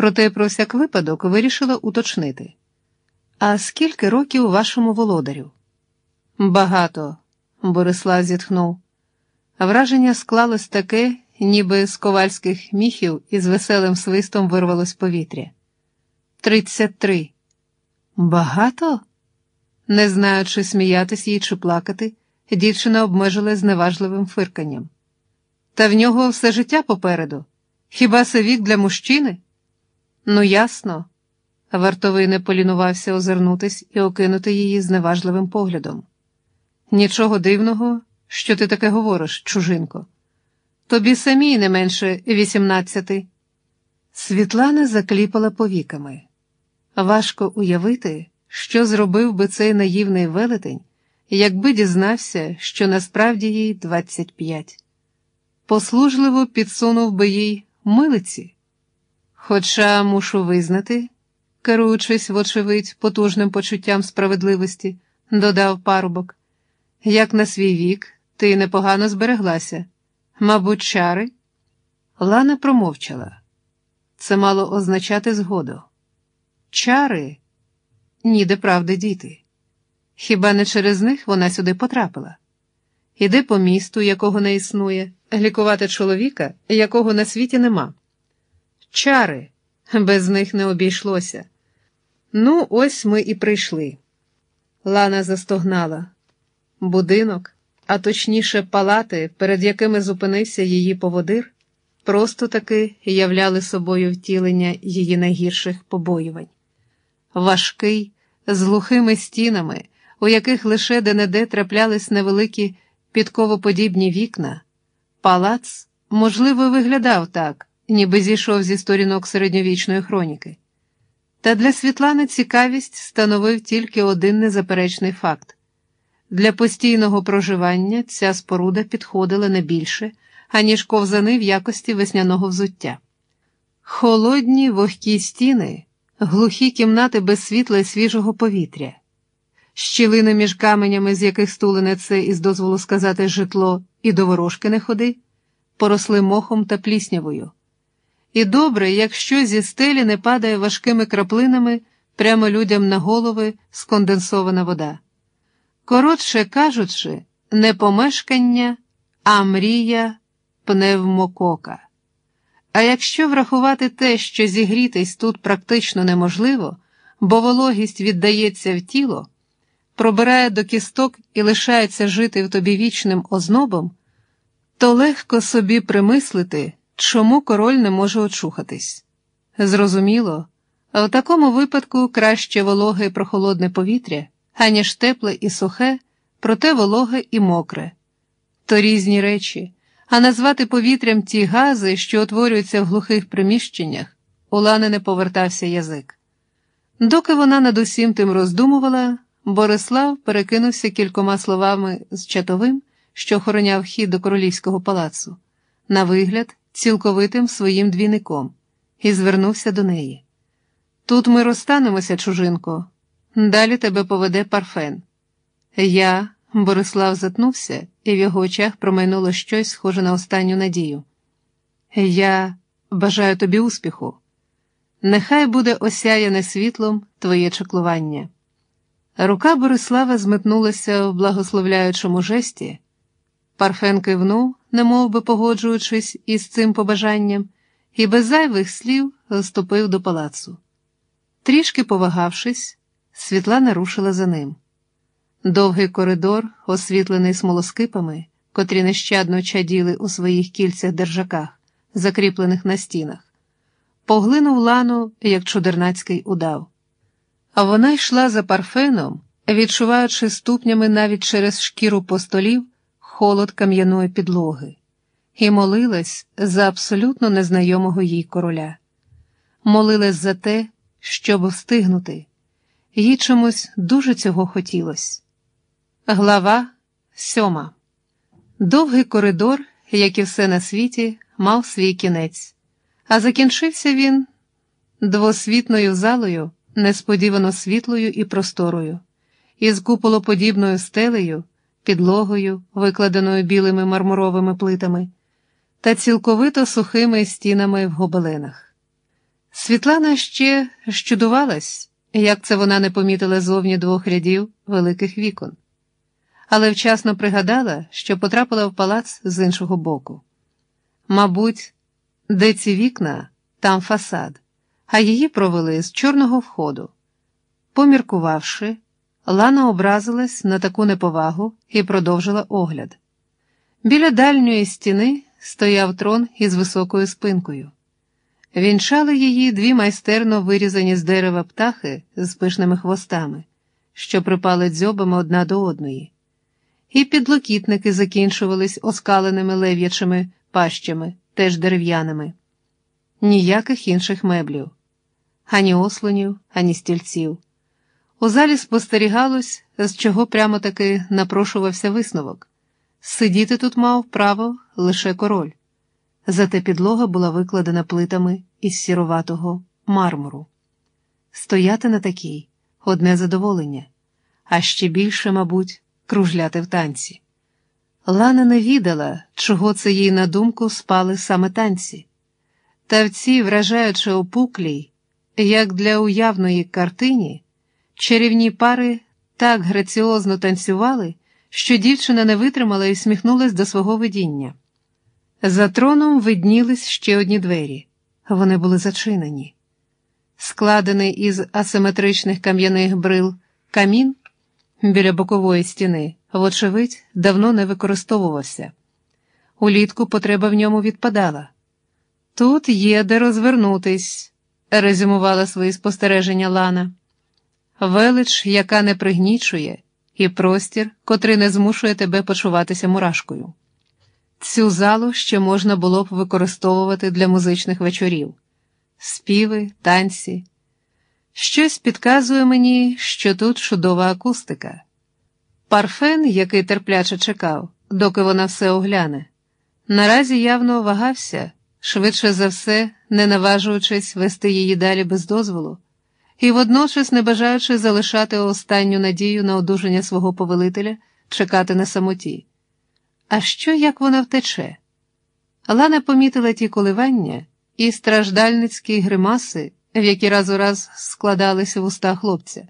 Проте про всяк випадок вирішила уточнити. А скільки років вашому володарю? Багато, Борислав зітхнув. Враження склалось таке, ніби з ковальських міхів із веселим свистом вирвалось повітря. Тридцять три. Багато? Не знаючи, сміятись їй чи плакати, дівчина обмежилась зневажливим фирканням. Та в нього все життя попереду. Хіба це вік для мужчини? Ну, ясно. Вартовий не полінувався озирнутись і окинути її зневажливим поглядом. Нічого дивного, що ти таке говориш, чужинко. Тобі самій не менше вісімнадцяти. Світлана закліпала повіками. Важко уявити, що зробив би цей наївний велетень, якби дізнався, що насправді їй двадцять п'ять. Послужливо підсунув би їй милиці. Хоча мушу визнати, керуючись, вочевидь, потужним почуттям справедливості, додав парубок, як на свій вік, ти непогано збереглася. Мабуть, чари? Лана промовчала. Це мало означати згоду. Чари? Ніде правди діти. Хіба не через них вона сюди потрапила? Іде по місту, якого не існує, лікувати чоловіка, якого на світі нема. Чари, без них не обійшлося. Ну, ось ми і прийшли. Лана застогнала. Будинок, а точніше, палати, перед якими зупинився її поводир, просто таки являли собою втілення її найгірших побоювань. Важкий, з глухими стінами, у яких лише де-не-де траплялись невеликі підковоподібні вікна, палац, можливо, виглядав так, ніби зійшов зі сторінок середньовічної хроніки. Та для Світлани цікавість становив тільки один незаперечний факт для постійного проживання ця споруда підходила не більше, аніж ковзани в якості весняного взуття. Холодні вогкі стіни, глухі кімнати без світла і свіжого повітря, щілини між каменями, з яких стулене це, із дозволу сказати, житло, і до ворожки не ходи, поросли мохом та пліснявою. І добре, якщо зі стелі не падає важкими краплинами прямо людям на голови сконденсована вода. Коротше кажучи, не помешкання, а мрія пневмокока. А якщо врахувати те, що зігрітись тут практично неможливо, бо вологість віддається в тіло, пробирає до кісток і лишається жити в тобі вічним ознобом, то легко собі примислити, чому король не може очухатись. Зрозуміло, в такому випадку краще вологе і прохолодне повітря аніж тепле і сухе, проте вологе і мокре. То різні речі, а назвати повітрям ті гази, що утворюються в глухих приміщеннях, у Лани не повертався язик. Доки вона над усім тим роздумувала, Борислав перекинувся кількома словами з чатовим, що охороняв хід до королівського палацу, на вигляд, цілковитим своїм двійником, і звернувся до неї. Тут ми розстанемося, чужинко. Далі тебе поведе Парфен. Я, Борислав затнувся, і в його очах промайнуло щось схоже на останню надію. Я бажаю тобі успіху. Нехай буде осяяне світлом твоє чаклування. Рука Борислава зметнулася в благословляючому жесті. Парфен кивнув, немов би погоджуючись із цим побажанням, і без зайвих слів ступив до палацу. Трішки повагавшись, Світлана рушила за ним. Довгий коридор, освітлений смолоскипами, котрі нещадно чаділи у своїх кільцях держаках, закріплених на стінах, поглинув лану, як чудернацький удав. А вона йшла за парфеном, відчуваючи ступнями навіть через шкіру постолів холод кам'яної підлоги, і молилась за абсолютно незнайомого їй короля. Молилась за те, щоб встигнути. Їй чомусь дуже цього хотілося. Глава сьома. Довгий коридор, як і все на світі, мав свій кінець, а закінчився він двосвітною залою, несподівано світлою і просторою, із куполоподібною стелею, підлогою, викладеною білими мармуровими плитами, та цілковито сухими стінами в гобеленах. Світлана ще щудувалась, як це вона не помітила зовні двох рядів великих вікон, але вчасно пригадала, що потрапила в палац з іншого боку. Мабуть, де ці вікна, там фасад, а її провели з чорного входу. Поміркувавши, Лана образилась на таку неповагу і продовжила огляд. Біля дальньої стіни стояв трон із високою спинкою. Вінчали її дві майстерно вирізані з дерева птахи з пишними хвостами, що припали дзьобами одна до одної, і підлокітники закінчувались оскаленими лев'ячими пащами, теж дерев'яними, ніяких інших меблів, ані ослонів, ані стільців. У залі спостерігалось, з чого прямо таки напрошувався висновок. Сидіти тут мав право лише король, зате підлога була викладена плитами із сіроватого мармуру. Стояти на такій одне задоволення, а ще більше, мабуть, кружляти в танці. Лана не відала, чого це їй на думку спали саме танці. Та в цій, вражаючи опуклій, як для уявної картині, чарівні пари так граціозно танцювали що дівчина не витримала і сміхнулась до свого видіння. За троном виднілись ще одні двері, вони були зачинені. Складений із асиметричних кам'яних брил камін біля бокової стіни, вочевидь, давно не використовувався. Улітку потреба в ньому відпадала. Тут є де розвернутись, резюмувала свої спостереження Лана. Велич, яка не пригнічує і простір, котрий не змушує тебе почуватися мурашкою. Цю залу ще можна було б використовувати для музичних вечорів, співи, танці. Щось підказує мені, що тут чудова акустика. Парфен, який терпляче чекав, доки вона все огляне, наразі явно вагався, швидше за все, не наважуючись вести її далі без дозволу і водночас, не бажаючи залишати останню надію на одужання свого повелителя, чекати на самоті. А що як вона втече? Лана помітила ті коливання і страждальницькі гримаси, в які раз у раз складалися вуста хлопця.